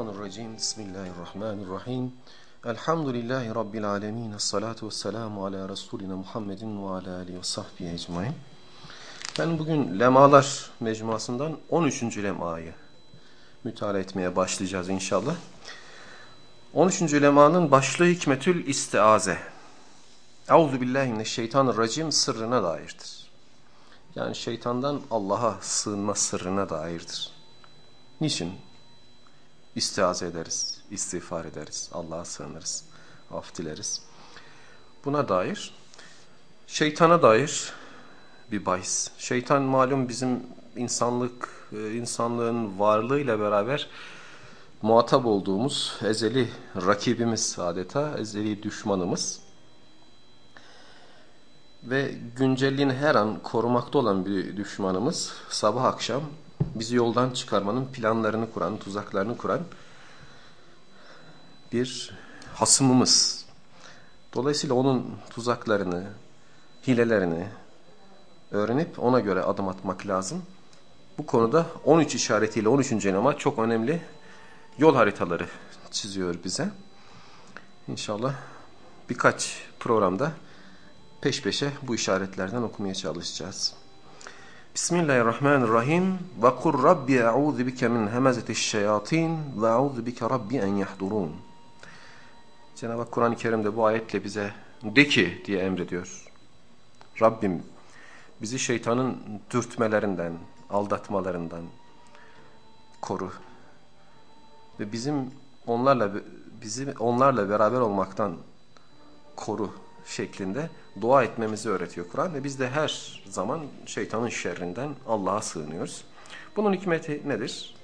mineşşeytanirracim. Bismillahirrahmanirrahim. Elhamdülillahi rabbil alamin. Essalatu vesselamu ala resulina Muhammedin ve ala alihi ve sahbihi ecmaîn. Ben bugün lemalar mecmuasından 13. lemayı müteala etmeye başlayacağız inşallah. 13. lemanın başlığı hikmetül istiaze. Euzu billahi mineşşeytanirracim sırrına dairdir. Yani şeytandan Allah'a sığınma sırrına dairdir. Niçin? İstiaze ederiz, istiğfar ederiz, Allah'a sığınırız, af dileriz. Buna dair, şeytana dair bir bahis. Şeytan malum bizim insanlık, e, insanlığın varlığıyla beraber muhatap olduğumuz ezeli rakibimiz adeta, ezeli düşmanımız. Ve güncelliğini her an korumakta olan bir düşmanımız sabah akşam bizi yoldan çıkarmanın planlarını kuran, tuzaklarını kuran bir hasımımız. Dolayısıyla onun tuzaklarını, hilelerini öğrenip ona göre adım atmak lazım. Bu konuda 13 işaretiyle 13. nama çok önemli yol haritaları çiziyor bize. İnşallah birkaç programda peş peşe bu işaretlerden okumaya çalışacağız. Bismillahirrahmanirrahim. Ve kur Rabbi e'udhu bike min hemezetiş şeyatin ve e'udhu bike Rabbi en yahdurun. Cenab-ı Hak Kur'an-ı Kerim'de bu ayetle bize de ki diye emrediyor. Rabbim bizi şeytanın dürtmelerinden, aldatmalarından koru. Ve bizim onlarla bizi onlarla beraber olmaktan koru şeklinde dua etmemizi öğretiyor Kur'an ve biz de her zaman şeytanın şerrinden Allah'a sığınıyoruz. Bunun hikmeti nedir?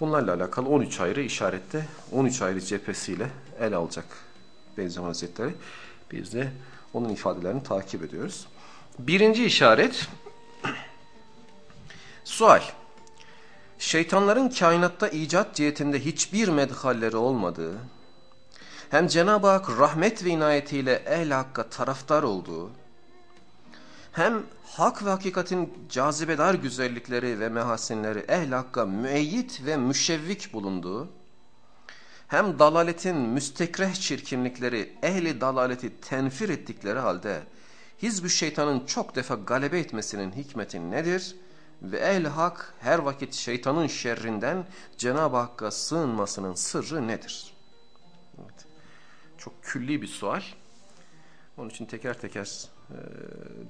Bunlarla alakalı 13 ayrı işarette 13 ayrı cephesiyle el alacak Beyzaman Hazretleri. Biz de onun ifadelerini takip ediyoruz. Birinci işaret sual. Şeytanların kainatta icat cihetinde hiçbir medhalleri olmadığı, hem Cenab-ı Hak rahmet ve inayetiyle ehl hakka taraftar olduğu, hem hak ve hakikatin cazibedar güzellikleri ve mehasinleri ehl hakka müeyyit ve müşevvik bulunduğu, hem dalaletin müstekreh çirkinlikleri ehli dalaleti tenfir ettikleri halde, hizb şeytanın çok defa galebe etmesinin hikmeti nedir? Ve ehl hak her vakit şeytanın şerrinden Cenab-ı Hakk'a sığınmasının sırrı nedir? Evet. Çok külli bir sual. Onun için teker teker e,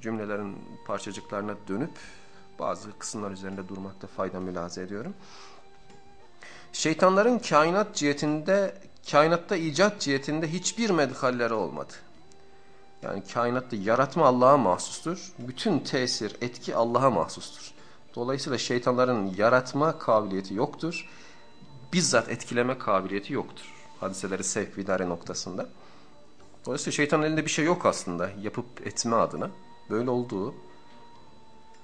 cümlelerin parçacıklarına dönüp bazı kısımlar üzerinde durmakta fayda mülaze ediyorum. Şeytanların kainat cihetinde, kainatta icat cihetinde hiçbir medhalleri olmadı. Yani kainatta yaratma Allah'a mahsustur. Bütün tesir, etki Allah'a mahsustur. Dolayısıyla şeytanların yaratma kabiliyeti yoktur. Bizzat etkileme kabiliyeti yoktur. Hadiseleri sevk idare noktasında. Dolayısıyla şeytanın elinde bir şey yok aslında yapıp etme adına. Böyle olduğu.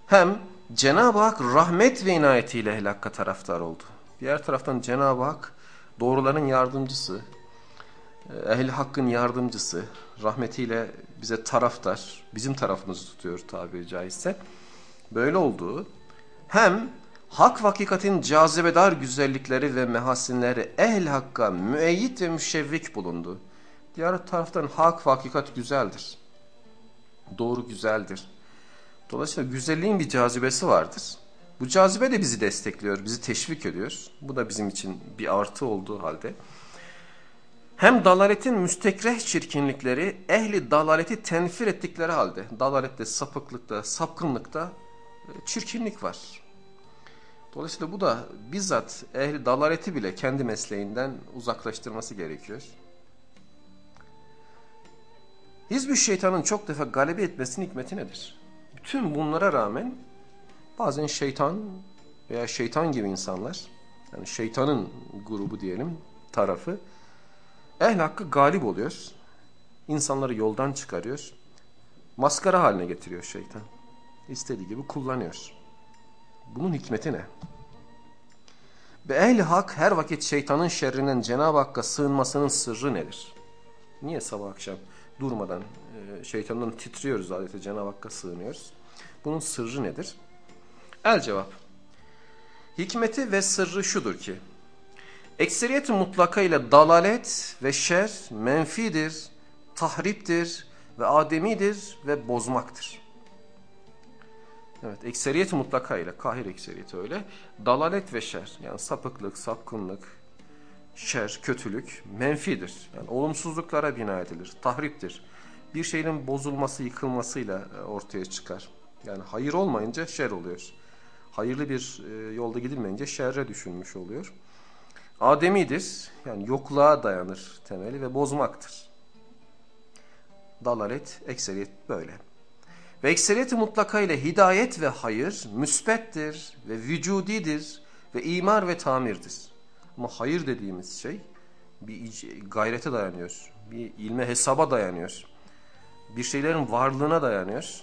Hem Cenab-ı Hak rahmet ve inayetiyle helakka taraftar oldu. Diğer taraftan Cenab-ı Hak doğruların yardımcısı, ehl hakkın yardımcısı, rahmetiyle bize taraftar, bizim tarafımızı tutuyor tabiri caizse. Böyle olduğu hem hak hakikatin cazibedar güzellikleri ve mehasinleri ehl hakka müeyyit ve müşevvik bulundu. Diğer taraftan hak hakikat güzeldir. Doğru güzeldir. Dolayısıyla güzelliğin bir cazibesi vardır. Bu cazibe de bizi destekliyor, bizi teşvik ediyor. Bu da bizim için bir artı olduğu halde. Hem dalaletin müstekreh çirkinlikleri ehli dalaleti tenfir ettikleri halde, dalalette, sapıklıkta, sapkınlıkta çirkinlik var. Dolayısıyla bu da bizzat ehli dalaleti bile kendi mesleğinden uzaklaştırması gerekiyor. Hizb-ı şeytanın çok defa galibi etmesinin hikmeti nedir? Bütün bunlara rağmen bazen şeytan veya şeytan gibi insanlar, yani şeytanın grubu diyelim tarafı, ehl hakkı galip oluyor. İnsanları yoldan çıkarıyor. Maskara haline getiriyor şeytan. İstediği gibi kullanıyor. Bunun hikmeti ne? Ve ehli hak her vakit şeytanın şerrinden Cenab-ı Hakk'a sığınmasının sırrı nedir? Niye sabah akşam durmadan e, şeytandan titriyoruz adeta Cenab-ı Hakk'a sığınıyoruz. Bunun sırrı nedir? El cevap. Hikmeti ve sırrı şudur ki, ekseriyet mutlaka ile dalalet ve şer menfidir, tahriptir ve ademidir ve bozmaktır. Evet, ekseriyet mutlaka ile, kahir ekseriyeti öyle. Dalalet ve şer, yani sapıklık, sapkınlık, şer, kötülük menfidir. Yani olumsuzluklara bina edilir, tahriptir. Bir şeyin bozulması, yıkılmasıyla e, ortaya çıkar. Yani hayır olmayınca şer oluyor. Hayırlı bir e, yolda gidilmeyince şerre düşünmüş oluyor. Ademidir, yani yokluğa dayanır temeli ve bozmaktır. Dalalet, ekseriyet böyle. Ve ekseriyeti mutlaka ile hidayet ve hayır müsbettir ve vücudidir ve imar ve tamirdir. Ama hayır dediğimiz şey bir gayrete dayanıyor. Bir ilme hesaba dayanıyor. Bir şeylerin varlığına dayanıyor.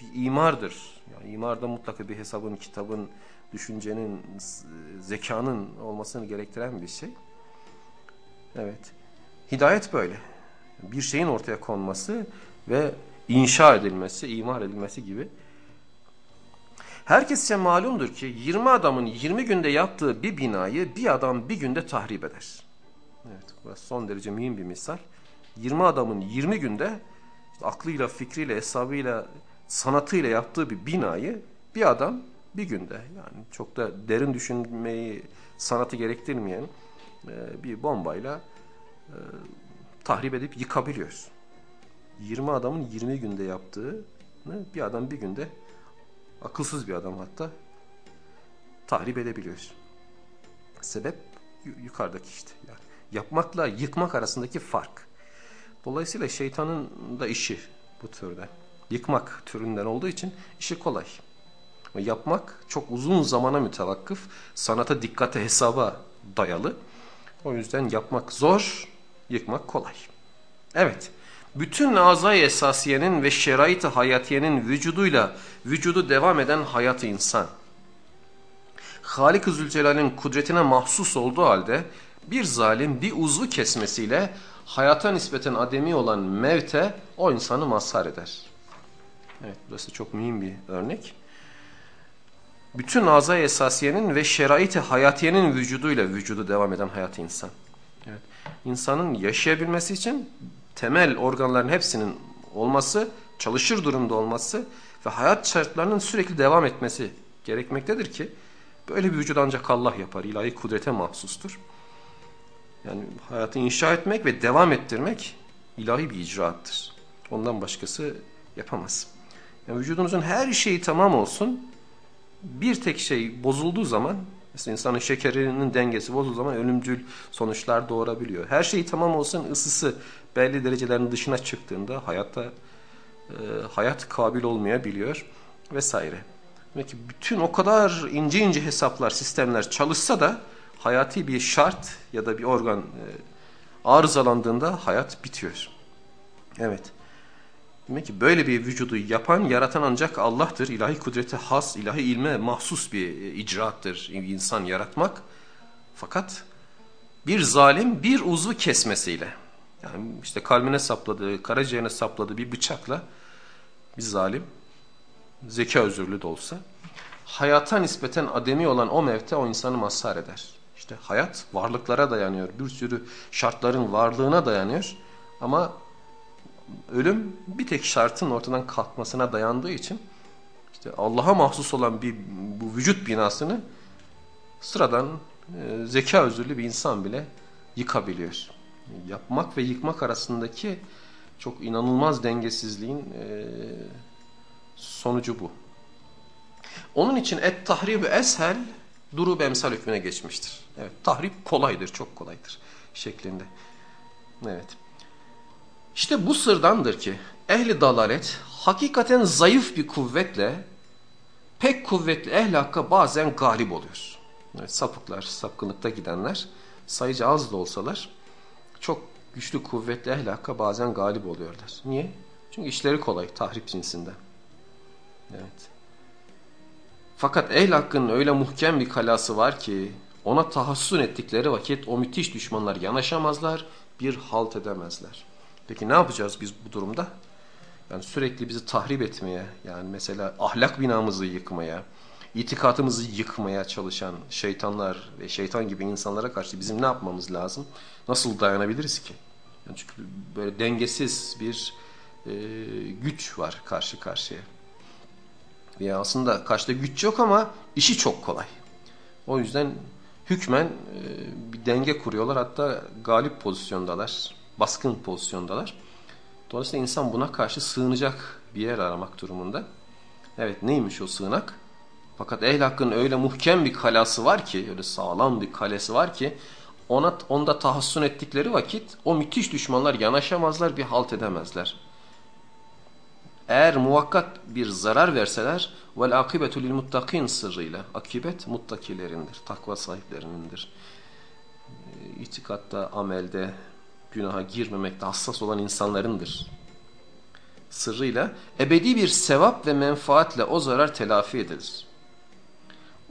Bir imardır. Yani imarda mutlaka bir hesabın, kitabın, düşüncenin, zekanın olmasını gerektiren bir şey. Evet. Hidayet böyle. Bir şeyin ortaya konması ve inşa edilmesi, imar edilmesi gibi. Herkesçe malumdur ki 20 adamın 20 günde yaptığı bir binayı bir adam bir günde tahrip eder. Evet, burası son derece mühim bir misal. 20 adamın 20 günde işte aklıyla, fikriyle, hesabıyla, sanatıyla yaptığı bir binayı bir adam bir günde yani çok da derin düşünmeyi, sanatı gerektirmeyen e, bir bombayla e, tahrip edip yıkabiliyor. 20 adamın 20 günde yaptığını bir adam bir günde akılsız bir adam hatta tahrip edebiliyor. Sebep yukarıdaki işte. Yani yapmakla yıkmak arasındaki fark. Dolayısıyla şeytanın da işi bu türde. Yıkmak türünden olduğu için işi kolay. Yapmak çok uzun zamana mütevakkıf, sanata dikkate hesaba dayalı. O yüzden yapmak zor, yıkmak kolay. Evet bütün azay esasiyenin ve şerait-i hayatiyenin vücuduyla vücudu devam eden hayat insan. Halik-i Zülcelal'in kudretine mahsus olduğu halde bir zalim bir uzvu kesmesiyle hayata nispeten ademi olan mevte o insanı mazhar eder. Evet burası çok mühim bir örnek. Bütün azay esasiyenin ve şerait-i hayatiyenin vücuduyla vücudu devam eden hayat insan. Evet. İnsanın yaşayabilmesi için temel organların hepsinin olması, çalışır durumda olması ve hayat şartlarının sürekli devam etmesi gerekmektedir ki böyle bir vücut ancak Allah yapar. İlahi kudrete mahsustur. Yani hayatı inşa etmek ve devam ettirmek ilahi bir icraattır. Ondan başkası yapamaz. Yani vücudunuzun her şeyi tamam olsun. Bir tek şey bozulduğu zaman Mesela insanın şekerinin dengesi bozulduğu zaman ölümcül sonuçlar doğurabiliyor. Her şey tamam olsun ısısı belli derecelerin dışına çıktığında hayatta e, hayat kabil olmayabiliyor vesaire. Demek ki bütün o kadar ince ince hesaplar, sistemler çalışsa da hayati bir şart ya da bir organ e, arızalandığında hayat bitiyor. Evet. Demek ki böyle bir vücudu yapan, yaratan ancak Allah'tır. İlahi kudreti has, ilahi ilme mahsus bir e, icraattır insan yaratmak. Fakat bir zalim bir uzvu kesmesiyle, yani işte kalbine sapladığı, karaciğerine sapladığı bir bıçakla bir zalim, zeka özürlü de olsa, hayata nispeten ademi olan o mevte o insanı mazhar eder. İşte hayat varlıklara dayanıyor, bir sürü şartların varlığına dayanıyor ama ölüm bir tek şartın ortadan kalkmasına dayandığı için işte Allah'a mahsus olan bir bu vücut binasını sıradan e, zeka özürlü bir insan bile yıkabiliyor. Yapmak ve yıkmak arasındaki çok inanılmaz dengesizliğin e, sonucu bu. Onun için et tahrib eshel durub emsal hükmüne geçmiştir. Evet, tahrip kolaydır, çok kolaydır şeklinde. Evet. İşte bu sırdandır ki ehli dalalet hakikaten zayıf bir kuvvetle pek kuvvetli ehli hakka bazen galip oluyor. Evet, sapıklar, sapkınlıkta gidenler sayıca az da olsalar çok güçlü kuvvetli ehli hakka bazen galip oluyorlar. Niye? Çünkü işleri kolay tahrip cinsinden. Evet. Fakat ehl öyle muhkem bir kalası var ki ona tahassun ettikleri vakit o müthiş düşmanlar yanaşamazlar, bir halt edemezler. Peki ne yapacağız biz bu durumda? Yani sürekli bizi tahrip etmeye, yani mesela ahlak binamızı yıkmaya, itikatımızı yıkmaya çalışan şeytanlar ve şeytan gibi insanlara karşı bizim ne yapmamız lazım? Nasıl dayanabiliriz ki? Yani çünkü böyle dengesiz bir e, güç var karşı karşıya. Ya aslında karşıda güç yok ama işi çok kolay. O yüzden hükmen e, bir denge kuruyorlar. Hatta galip pozisyondalar, baskın pozisyondalar. Dolayısıyla insan buna karşı sığınacak bir yer aramak durumunda. Evet neymiş o sığınak? Fakat ehl hakkın öyle muhkem bir kalası var ki, öyle sağlam bir kalesi var ki ona onda tahassun ettikleri vakit o müthiş düşmanlar yanaşamazlar, bir halt edemezler. Eğer muvakkat bir zarar verseler vel akibetu lil muttakin sırrıyla akibet muttakilerindir, takva sahiplerinindir. İtikatta, amelde, günaha girmemekte hassas olan insanlarındır. Sırrıyla ebedi bir sevap ve menfaatle o zarar telafi edilir.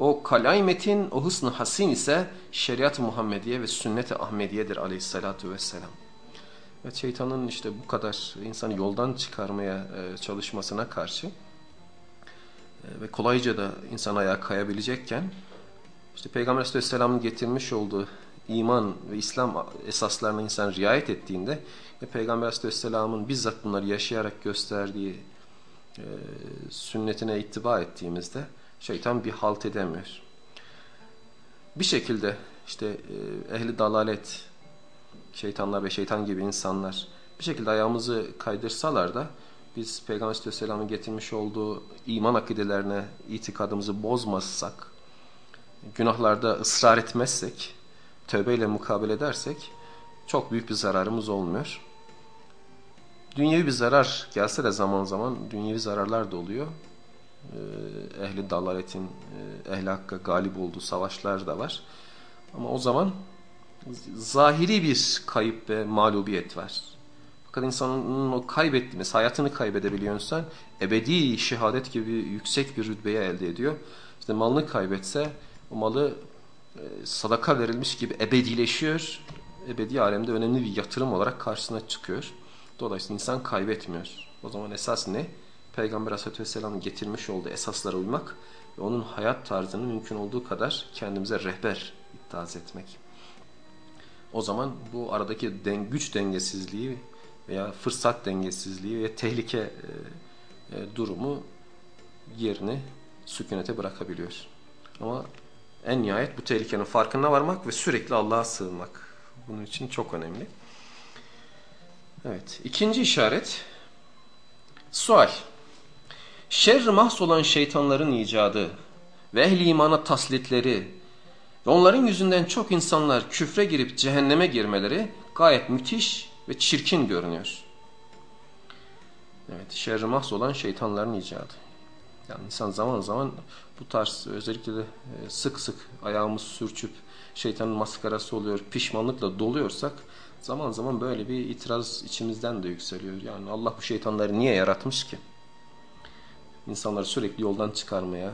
O kalay metin, o hısn hasin ise şeriat-ı Muhammediye ve sünnet-i Ahmediye'dir aleyhissalatu vesselam. Ve şeytanın işte bu kadar insanı yoldan çıkarmaya e, çalışmasına karşı e, ve kolayca da insan ayağa kayabilecekken işte Peygamber Aleyhisselam'ın getirmiş olduğu iman ve İslam esaslarına insan riayet ettiğinde ve Peygamber Aleyhisselam'ın bizzat bunları yaşayarak gösterdiği e, sünnetine ittiba ettiğimizde şeytan bir halt edemiyor. Bir şekilde işte e, ehli dalalet, şeytanlar ve şeytan gibi insanlar bir şekilde ayağımızı kaydırsalar da biz Peygamber Aleyhisselam'ın getirmiş olduğu iman akidelerine itikadımızı bozmazsak, günahlarda ısrar etmezsek, tövbeyle mukabele edersek çok büyük bir zararımız olmuyor. Dünyevi bir zarar gelse de zaman zaman dünyevi zararlar da oluyor. Ee, ehli dalaletin, e, ehli hakka galip olduğu savaşlar da var. Ama o zaman zahiri bir kayıp ve mağlubiyet var. Fakat insanın o kaybettiğimiz, hayatını kaybedebiliyorsan ebedi şehadet gibi yüksek bir rütbeye elde ediyor. İşte malını kaybetse o malı e, sadaka verilmiş gibi ebedileşiyor. Ebedi alemde önemli bir yatırım olarak karşısına çıkıyor. Dolayısıyla insan kaybetmiyor. O zaman esas ne? Peygamber Aleyhisselatü Vesselam'ın getirmiş olduğu esaslara uymak ve onun hayat tarzını mümkün olduğu kadar kendimize rehber ittihaz etmek. O zaman bu aradaki den güç dengesizliği veya fırsat dengesizliği ve tehlike e, e, durumu yerini sükunete bırakabiliyor. Ama en nihayet bu tehlikenin farkına varmak ve sürekli Allah'a sığınmak. Bunun için çok önemli. Evet. İkinci işaret. Sual. Şerr mahs olan şeytanların icadı ve ehli imana taslitleri ve onların yüzünden çok insanlar küfre girip cehenneme girmeleri gayet müthiş ve çirkin görünüyor. Evet, şerri mahs olan şeytanların icadı. Yani insan zaman zaman bu tarz özellikle de e, sık sık ayağımız sürçüp şeytanın maskarası oluyor, pişmanlıkla doluyorsak zaman zaman böyle bir itiraz içimizden de yükseliyor. Yani Allah bu şeytanları niye yaratmış ki? İnsanları sürekli yoldan çıkarmaya,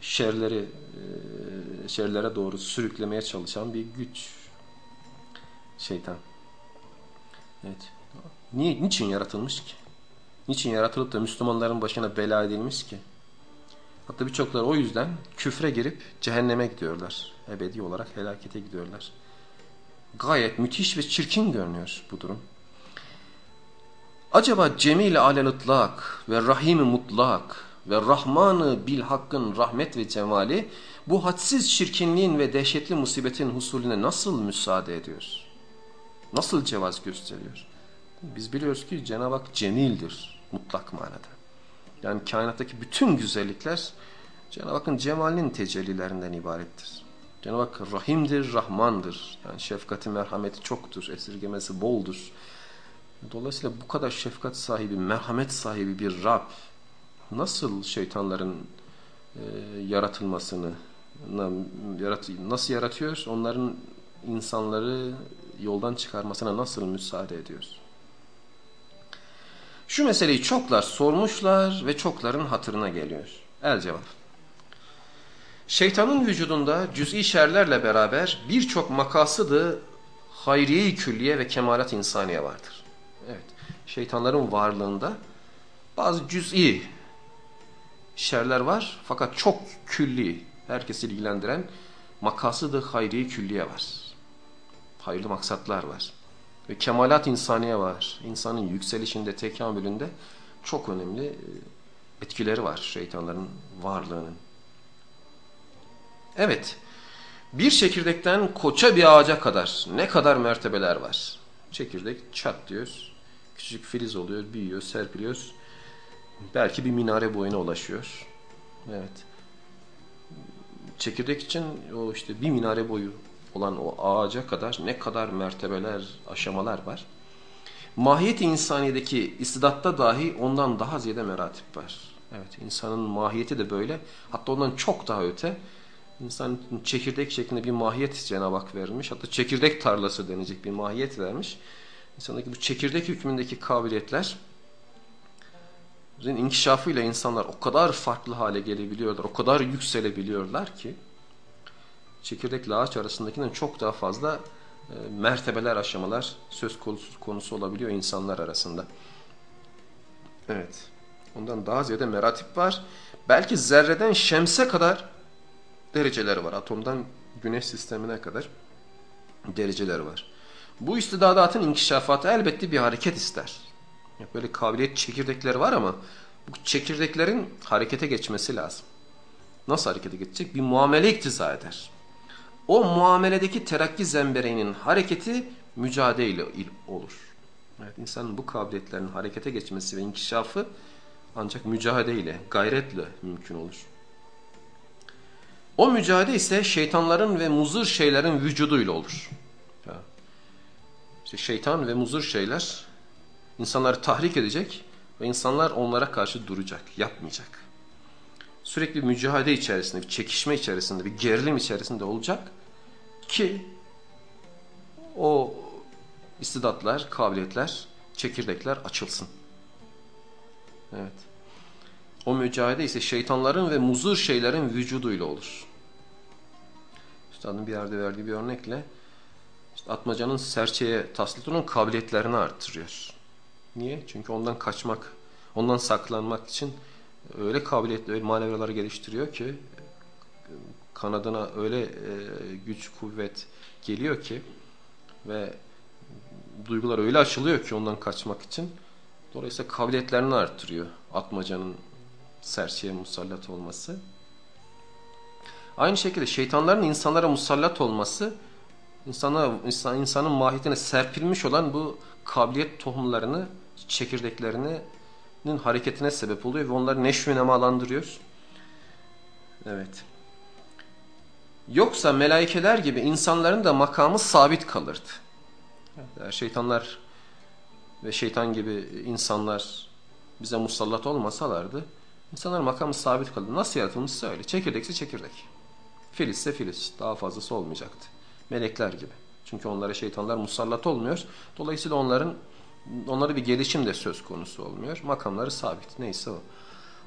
şerleri e, şerlere doğru sürüklemeye çalışan bir güç şeytan. Evet. Niye, niçin yaratılmış ki? Niçin yaratılıp da Müslümanların başına bela edilmiş ki? Hatta birçoklar o yüzden küfre girip cehenneme gidiyorlar. Ebedi olarak helakete gidiyorlar. Gayet müthiş ve çirkin görünüyor bu durum. Acaba cemil alel ve rahim mutlak ve Rahmanı bil hakkın rahmet ve cemali bu hadsiz çirkinliğin ve dehşetli musibetin husulüne nasıl müsaade ediyor? Nasıl cevaz gösteriyor? Biz biliyoruz ki Cenab-ı Hak cemildir mutlak manada. Yani kainattaki bütün güzellikler Cenab-ı Hakk'ın cemalinin tecellilerinden ibarettir. Cenab-ı Hak rahimdir, rahmandır. Yani şefkati, merhameti çoktur, esirgemesi boldur. Dolayısıyla bu kadar şefkat sahibi, merhamet sahibi bir Rab nasıl şeytanların e, yaratılmasını yarat, nasıl yaratıyor? Onların insanları yoldan çıkarmasına nasıl müsaade ediyor? Şu meseleyi çoklar sormuşlar ve çokların hatırına geliyor. El cevap. Şeytanın vücudunda cüz'i şerlerle beraber birçok makasıdı hayriye külliye ve kemalat insaniye vardır. Şeytanların varlığında bazı cüz'i şerler var fakat çok külli, herkesi ilgilendiren makasıdı hayri külliye var. Hayırlı maksatlar var. Ve kemalat insaniye var. İnsanın yükselişinde, tekamülünde çok önemli e, etkileri var şeytanların varlığının. Evet, bir çekirdekten koça bir ağaca kadar ne kadar mertebeler var. Çekirdek çat diyoruz, küçük filiz oluyor, büyüyor, serpiliyoruz. Belki bir minare boyuna ulaşıyor. Evet. Çekirdek için o işte bir minare boyu olan o ağaca kadar ne kadar mertebeler, aşamalar var. Mahiyet-i insaniyedeki istidatta dahi ondan daha ziyade meratip var. Evet insanın mahiyeti de böyle. Hatta ondan çok daha öte. İnsan çekirdek şeklinde bir mahiyet Cenab-ı Hak vermiş. Hatta çekirdek tarlası denecek bir mahiyet vermiş. İnsandaki bu çekirdek hükmündeki kabiliyetler inkişafıyla insanlar o kadar farklı hale gelebiliyorlar, o kadar yükselebiliyorlar ki çekirdekle ağaç arasındakinden çok daha fazla e, mertebeler, aşamalar söz konusu, konusu olabiliyor insanlar arasında. Evet. Ondan daha ziyade meratip var. Belki zerreden şemse kadar dereceleri var. Atomdan güneş sistemine kadar dereceleri var. Bu istidadatın inkişafatı elbette bir hareket ister. Böyle kabiliyet çekirdekleri var ama bu çekirdeklerin harekete geçmesi lazım. Nasıl harekete geçecek? Bir muamele iktiza eder. O muameledeki terakki zembereğinin hareketi mücadele olur. Evet, insanın bu kabiliyetlerin harekete geçmesi ve inkişafı ancak mücadeleyle, gayretle mümkün olur. O mücadele ise şeytanların ve muzır şeylerin vücuduyla olur. İşte şeytan ve muzır şeyler insanları tahrik edecek ve insanlar onlara karşı duracak, yapmayacak. Sürekli mücadele içerisinde, bir çekişme içerisinde, bir gerilim içerisinde olacak ki o istidatlar, kabiliyetler, çekirdekler açılsın. Evet. O mücadele ise şeytanların ve muzur şeylerin vücuduyla olur. Üstadın bir yerde verdiği bir örnekle işte atmacanın serçeye taslit olan kabiliyetlerini artırıyor. Niye? Çünkü ondan kaçmak, ondan saklanmak için öyle kabiliyetli, öyle manevraları geliştiriyor ki kanadına öyle e, güç, kuvvet geliyor ki ve duygular öyle açılıyor ki ondan kaçmak için dolayısıyla kabiliyetlerini artırıyor atmacanın serçeye musallat olması. Aynı şekilde şeytanların insanlara musallat olması insana, insan, insanın mahiyetine serpilmiş olan bu kabiliyet tohumlarını, çekirdeklerini hareketine sebep oluyor ve onları neşvi nemalandırıyor. Evet. Yoksa melaikeler gibi insanların da makamı sabit kalırdı. Yani şeytanlar ve şeytan gibi insanlar bize musallat olmasalardı insanlar makamı sabit kalırdı. Nasıl yaratılmışsa öyle. Çekirdekse çekirdek. Filizse filiz. Daha fazlası olmayacaktı. Melekler gibi. Çünkü onlara şeytanlar musallat olmuyor. Dolayısıyla onların onlara bir gelişim de söz konusu olmuyor. Makamları sabit. Neyse o.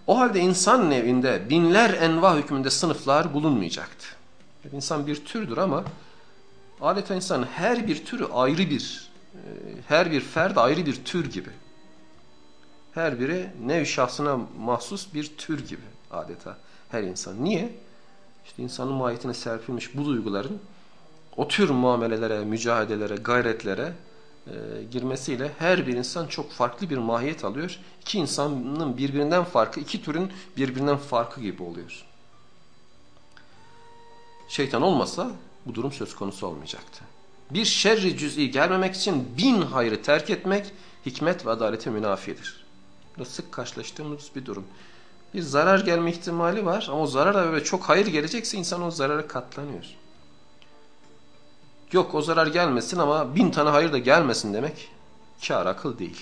O halde insan nevinde binler enva hükmünde sınıflar bulunmayacaktı. İnsan bir türdür ama adeta insan her bir türü ayrı bir, e, her bir ferd ayrı bir tür gibi. Her biri nev şahsına mahsus bir tür gibi adeta her insan. Niye? İşte insanın mahiyetine serpilmiş bu duyguların o tür muamelelere, mücadelelere, gayretlere e, girmesiyle her bir insan çok farklı bir mahiyet alıyor. İki insanın birbirinden farkı, iki türün birbirinden farkı gibi oluyor. Şeytan olmasa bu durum söz konusu olmayacaktı. Bir şerri cüz'i gelmemek için bin hayrı terk etmek hikmet ve adalete münafidir. Bu sık karşılaştığımız bir durum. Bir zarar gelme ihtimali var ama o zarara böyle çok hayır gelecekse insan o zarara katlanıyor. Yok o zarar gelmesin ama bin tane hayır da gelmesin demek kar akıl değil.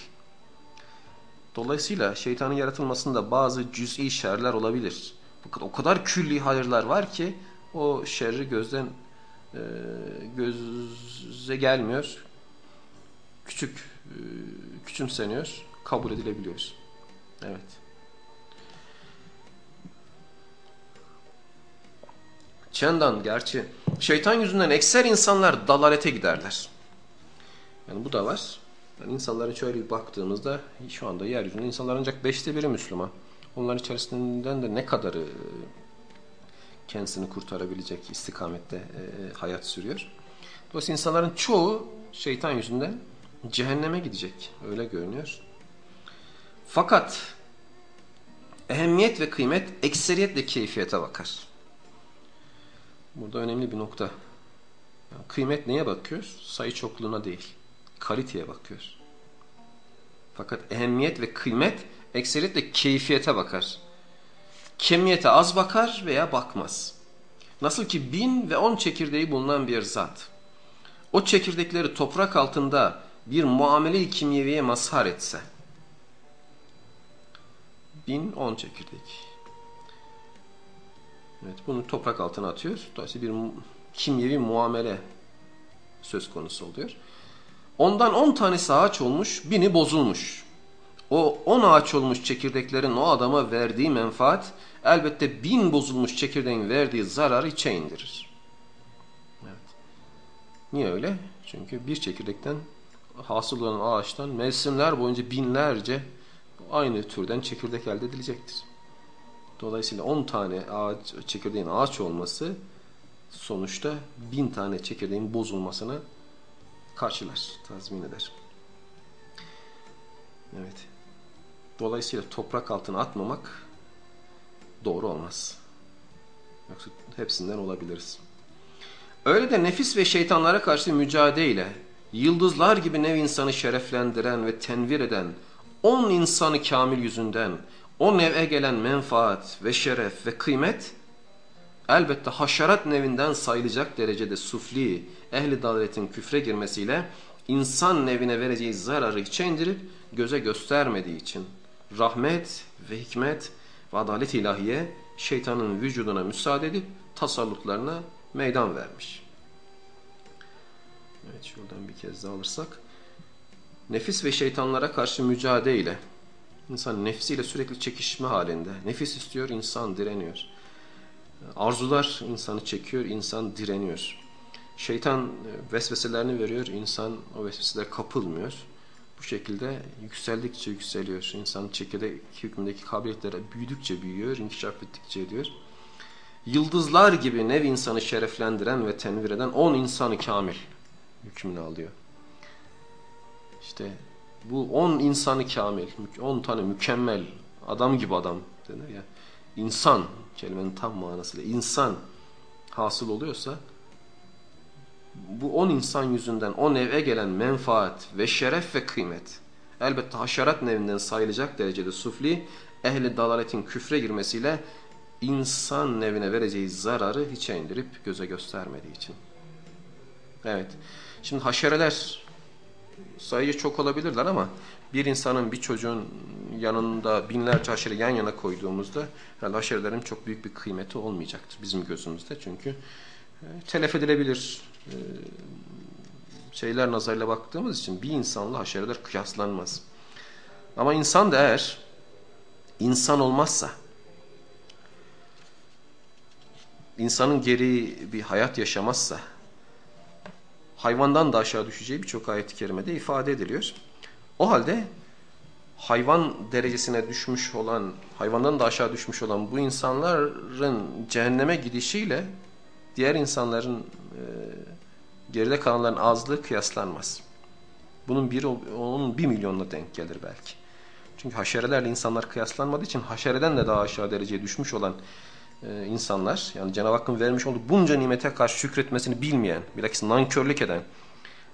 Dolayısıyla şeytanın yaratılmasında bazı cüz'i şerler olabilir. Fakat o kadar külli hayırlar var ki o şerri gözden e, göze gelmiyor. Küçük e, küçümseniyor, kabul edilebiliyor. Evet. Çendan gerçi şeytan yüzünden ekser insanlar dalalete giderler. Yani bu da var. Yani insanların şöyle bir baktığımızda şu anda yeryüzünde insanlar ancak beşte biri Müslüman. Onların içerisinden de ne kadarı kendisini kurtarabilecek istikamette e, hayat sürüyor. Dolayısıyla insanların çoğu şeytan yüzünden cehenneme gidecek. Öyle görünüyor. Fakat ehemmiyet ve kıymet ekseriyetle keyfiyete bakar. Burada önemli bir nokta. Yani kıymet neye bakıyoruz? Sayı çokluğuna değil. Kaliteye bakıyoruz. Fakat ehemmiyet ve kıymet ekseriyetle keyfiyete bakar. Kemiyete az bakar veya bakmaz. Nasıl ki bin ve on çekirdeği bulunan bir zat. O çekirdekleri toprak altında bir muamele-i kimyeviye mazhar etse. Bin on çekirdek. Evet, bunu toprak altına atıyor. Dolayısıyla bir kimyevi muamele söz konusu oluyor. Ondan on tanesi ağaç olmuş, bini bozulmuş. O on ağaç olmuş çekirdeklerin o adama verdiği menfaat elbette bin bozulmuş çekirdeğin verdiği zararı içe indirir. Evet. Niye öyle? Çünkü bir çekirdekten hasıl olan ağaçtan mevsimler boyunca binlerce aynı türden çekirdek elde edilecektir. Dolayısıyla 10 tane ağaç, çekirdeğin ağaç olması sonuçta bin tane çekirdeğin bozulmasına karşılar, tazmin eder. Evet. Dolayısıyla toprak altına atmamak doğru olmaz. Yoksa hepsinden olabiliriz. Öyle de nefis ve şeytanlara karşı mücadele yıldızlar gibi nev insanı şereflendiren ve tenvir eden on insanı kamil yüzünden o nev'e gelen menfaat ve şeref ve kıymet elbette haşerat nevinden sayılacak derecede sufli, ehli dalaletin küfre girmesiyle insan nevine vereceği zararı içe indirip göze göstermediği için rahmet ve hikmet ve adalet ilahiye şeytanın vücuduna müsaade edip tasallutlarına meydan vermiş. Evet şuradan bir kez daha alırsak. Nefis ve şeytanlara karşı mücadele İnsan nefsiyle sürekli çekişme halinde. Nefis istiyor, insan direniyor. Arzular insanı çekiyor, insan direniyor. Şeytan e, vesveselerini veriyor, insan o vesveselere kapılmıyor. Bu şekilde yükseldikçe yükseliyor. İnsan çekirdek hükmündeki kabiliyetlere büyüdükçe büyüyor, inkişaf ettikçe ediyor. Yıldızlar gibi nev insanı şereflendiren ve tenvir eden on insanı kamil hükmünü alıyor. İşte bu on insanı kamil, on tane mükemmel adam gibi adam denir ya. İnsan kelimenin tam manasıyla insan hasıl oluyorsa bu on insan yüzünden o neve gelen menfaat ve şeref ve kıymet elbette haşerat nevinden sayılacak derecede sufli ehli dalaletin küfre girmesiyle insan nevine vereceği zararı hiçe indirip göze göstermediği için. Evet. Şimdi haşereler sayı çok olabilirler ama bir insanın bir çocuğun yanında binlerce haşere yan yana koyduğumuzda herhalde haşerelerin çok büyük bir kıymeti olmayacaktır bizim gözümüzde. Çünkü e, telef edilebilir e, şeyler nazarıyla baktığımız için bir insanla haşereler kıyaslanmaz. Ama insan da eğer insan olmazsa insanın geri bir hayat yaşamazsa hayvandan da aşağı düşeceği birçok ayet-i kerimede ifade ediliyor. O halde hayvan derecesine düşmüş olan, hayvandan da aşağı düşmüş olan bu insanların cehenneme gidişiyle diğer insanların e, geride kalanların azlığı kıyaslanmaz. Bunun bir, onun bir milyonuna denk gelir belki. Çünkü haşerelerle insanlar kıyaslanmadığı için haşereden de daha aşağı dereceye düşmüş olan e, insanlar yani Cenab-ı Hakk'ın vermiş olduğu bunca nimete karşı şükretmesini bilmeyen, bilakis nankörlük eden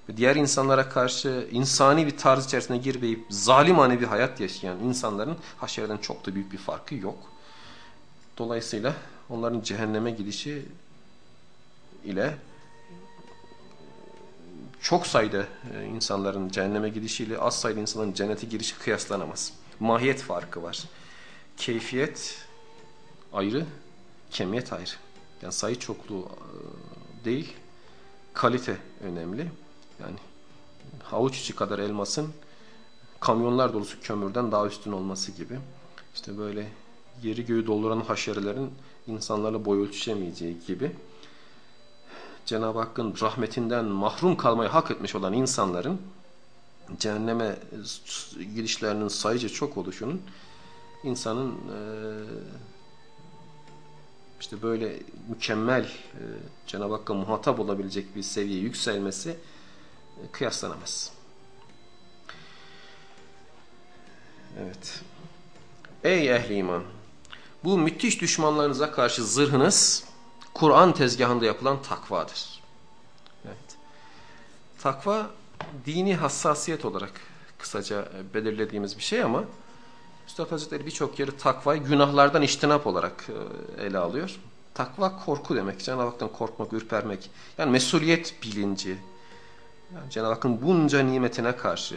ve diğer insanlara karşı insani bir tarz içerisine girmeyip zalimane bir hayat yaşayan insanların haşereden çok da büyük bir farkı yok. Dolayısıyla onların cehenneme gidişi ile çok sayıda e, insanların cehenneme gidişiyle az sayıda insanların cennete girişi kıyaslanamaz. Mahiyet farkı var. Keyfiyet ayrı, kemiyet ayrı. Yani sayı çokluğu e, değil, kalite önemli. Yani havuç içi kadar elmasın kamyonlar dolusu kömürden daha üstün olması gibi. İşte böyle yeri göğü dolduran haşerelerin insanlarla boy ölçüşemeyeceği gibi. Cenab-ı Hakk'ın rahmetinden mahrum kalmayı hak etmiş olan insanların cehenneme girişlerinin sayıca çok oluşunun insanın e, işte böyle mükemmel e, Cenab-ı Hakk'a muhatap olabilecek bir seviyeye yükselmesi e, kıyaslanamaz. Evet. Ey ehli iman! Bu müthiş düşmanlarınıza karşı zırhınız Kur'an tezgahında yapılan takvadır. Evet. Takva dini hassasiyet olarak kısaca belirlediğimiz bir şey ama Üstad Hazretleri birçok yeri takvayı günahlardan iştinap olarak e, ele alıyor. Takva korku demek. Cenab-ı Hak'tan korkmak, ürpermek. Yani mesuliyet bilinci. Yani Cenab-ı Hakk'ın bunca nimetine karşı,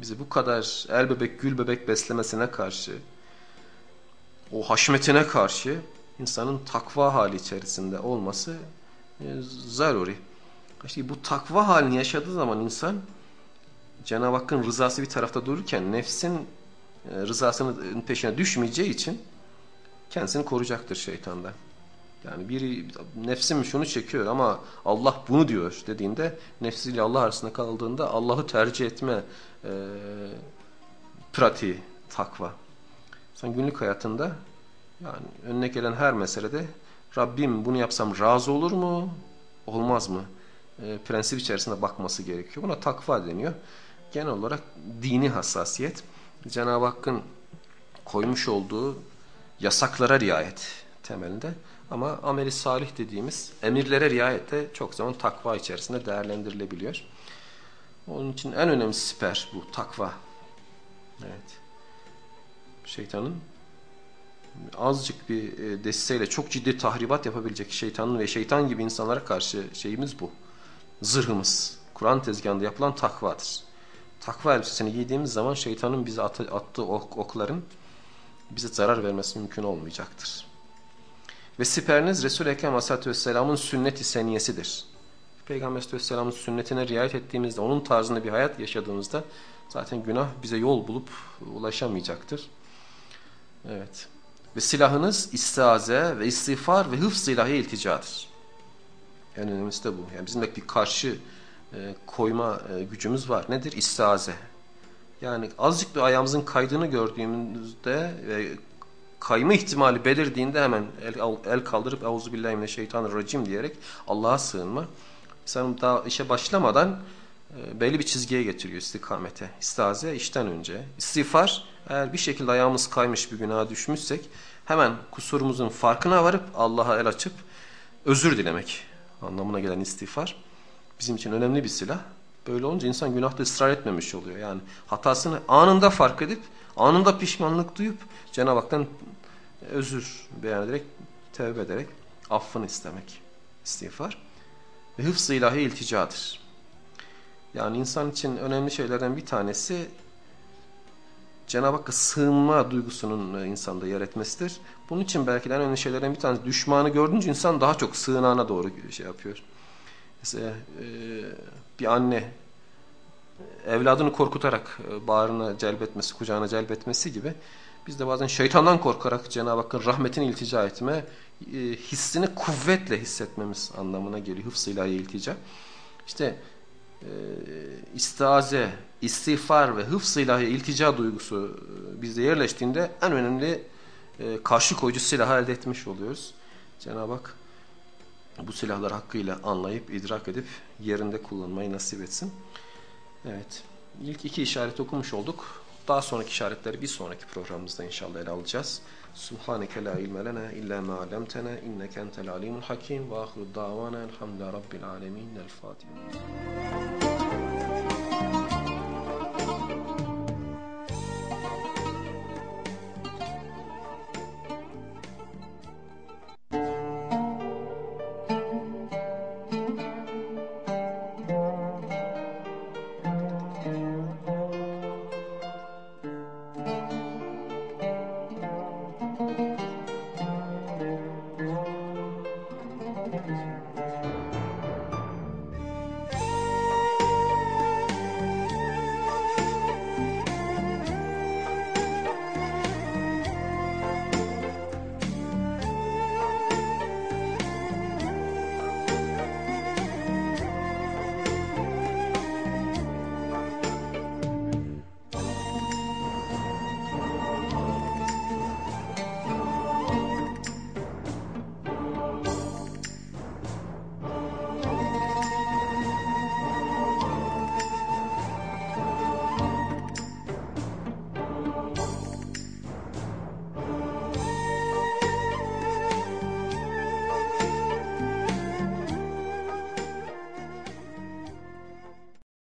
bizi bu kadar el bebek, gül bebek beslemesine karşı, o haşmetine karşı insanın takva hali içerisinde olması e, zaruri. İşte bu takva halini yaşadığı zaman insan Cenab-ı Hakk'ın rızası bir tarafta dururken nefsin rızasının peşine düşmeyeceği için kendisini koruyacaktır şeytandan. Yani biri nefsim şunu çekiyor ama Allah bunu diyor dediğinde nefsiyle Allah arasında kaldığında Allah'ı tercih etme e, pratiği takva. Sen günlük hayatında yani önüne gelen her meselede Rabbim bunu yapsam razı olur mu? Olmaz mı? E, prensip içerisinde bakması gerekiyor. Buna takva deniyor. Genel olarak dini hassasiyet. Cenab-ı Hakk'ın koymuş olduğu yasaklara riayet temelinde. Ama ameli salih dediğimiz emirlere riayet de çok zaman takva içerisinde değerlendirilebiliyor. Onun için en önemli siper bu takva. Evet. Şeytanın azıcık bir e, desteğiyle çok ciddi tahribat yapabilecek şeytanın ve şeytan gibi insanlara karşı şeyimiz bu. Zırhımız. Kur'an tezgahında yapılan takvadır. Takva elbisesini giydiğimiz zaman şeytanın bize attığı ok, okların bize zarar vermesi mümkün olmayacaktır. Ve siperiniz Resul-i Ekrem Aleyhisselatü Vesselam'ın sünnet-i seniyesidir. Peygamber Aleyhisselam'ın sünnetine riayet ettiğimizde, onun tarzında bir hayat yaşadığımızda zaten günah bize yol bulup ulaşamayacaktır. Evet. Ve silahınız istiaze ve istiğfar ve hıfz ilahi ilticadır. En önemlisi de bu. Yani bizim de bir karşı e, koyma e, gücümüz var. Nedir? İstiaze. Yani azıcık bir ayağımızın kaydığını gördüğümüzde ve kayma ihtimali belirdiğinde hemen el, el kaldırıp euzubillahimineşşeytanirracim diyerek Allah'a sığınma. Sen daha işe başlamadan e, belli bir çizgiye getiriyor istikamete. İstiaze işten önce. İstiğfar eğer bir şekilde ayağımız kaymış bir günaha düşmüşsek hemen kusurumuzun farkına varıp Allah'a el açıp özür dilemek anlamına gelen istiğfar bizim için önemli bir silah. Böyle olunca insan günahta ısrar etmemiş oluyor. Yani hatasını anında fark edip, anında pişmanlık duyup Cenab-ı Hak'tan özür beyan ederek, tevbe ederek affını istemek istiğfar. Ve hıfz-ı ilahi ilticadır. Yani insan için önemli şeylerden bir tanesi Cenab-ı Hakk'a sığınma duygusunun insanda yer etmesidir. Bunun için belki de en önemli şeylerden bir tanesi düşmanı gördüğünce insan daha çok sığınağına doğru şey yapıyor. Mesela bir anne evladını korkutarak e, bağrına celbetmesi, kucağına celbetmesi gibi biz de bazen şeytandan korkarak Cenab-ı Hakk'ın rahmetini iltica etme, e, hissini kuvvetle hissetmemiz anlamına geliyor. Hıfzıyla iltica. İşte e, istiaze, istiğfar ve hıfzıyla iltica duygusu e, bizde yerleştiğinde en önemli karşı koyucu silahı elde etmiş oluyoruz. Cenab-ı Hak bu silahları hakkıyla anlayıp, idrak edip yerinde kullanmayı nasip etsin. Evet. İlk iki işaret okumuş olduk. Daha sonraki işaretleri bir sonraki programımızda inşallah ele alacağız. Subhaneke la ilme lena illa ma alemtena inneke entel alimul hakim ve ahiru davana elhamdülillahi rabbil alemin. El Fatiha.